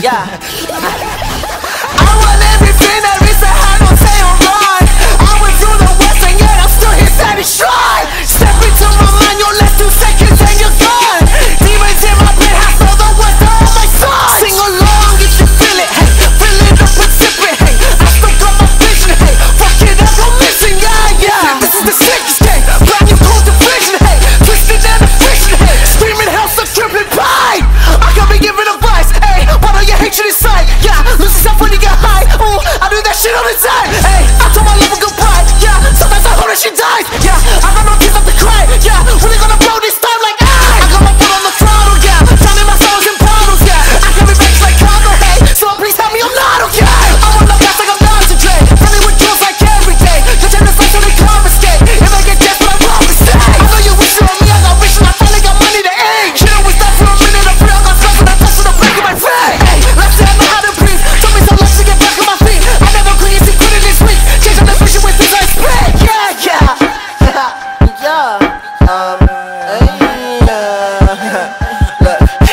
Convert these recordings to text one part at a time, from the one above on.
yeah. I want everything that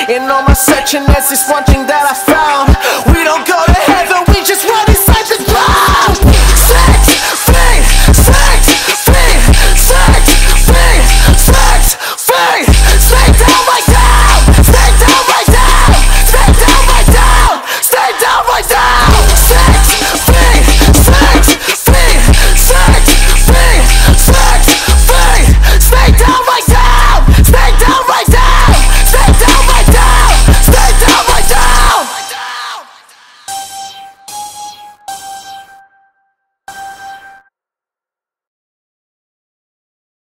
In all my searching, there's this one thing that I found. We don't go to heaven, we just run.